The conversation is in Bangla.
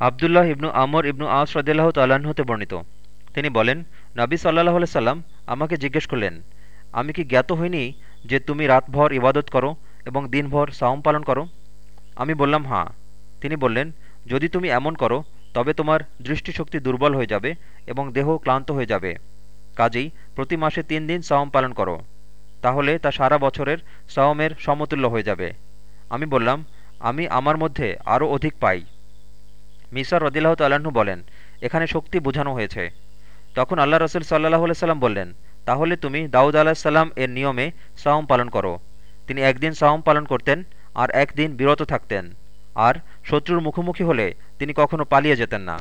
আবদুল্লাহ ইবনু আমর ইবনু আস রদিল্লাহ তাল্লাহ্ন হতে বর্ণিত। তিনি বলেন, নাবী সাল্লাহ সাল্লাম আমাকে জিজ্ঞেস করলেন, আমি কি জ্ঞাত হইনি যে তুমি রাতভর ইবাদত করো এবং দিনভর সাওম পালন করো? আমি বললাম হাঁ তিনি বললেন, যদি তুমি এমন করো, তবে তোমার দৃষ্টিশক্তি দুর্বল হয়ে যাবে এবং দেহ ক্লান্ত হয়ে যাবে। কাজেই প্রতি মাসে তিন দিন সাওম পালন করো। তাহলে তা সারা বছরের সাওমের সমতুল্য হয়ে যাবে। আমি বললাম, আমি আমার মধ্যে আরও অধিক পাই। মিসার রদিল্লাহ তাল্লাহ্ন বলেন, এখানে শক্তি বোঝানো হয়েছে। তখন আল্লাহ রসুল সাল্লাহ সাল্লাম বললেন, তাহলে তুমি দাউদ আলাহিসাল্লাম এর নিয়মে সাওম পালন করো। তিনি একদিন সাওম পালন করতেন আর একদিন বিরত থাকতেন। আর শত্রুর মুখোমুখি হলে তিনি কখনো পালিয়ে যেতেন না।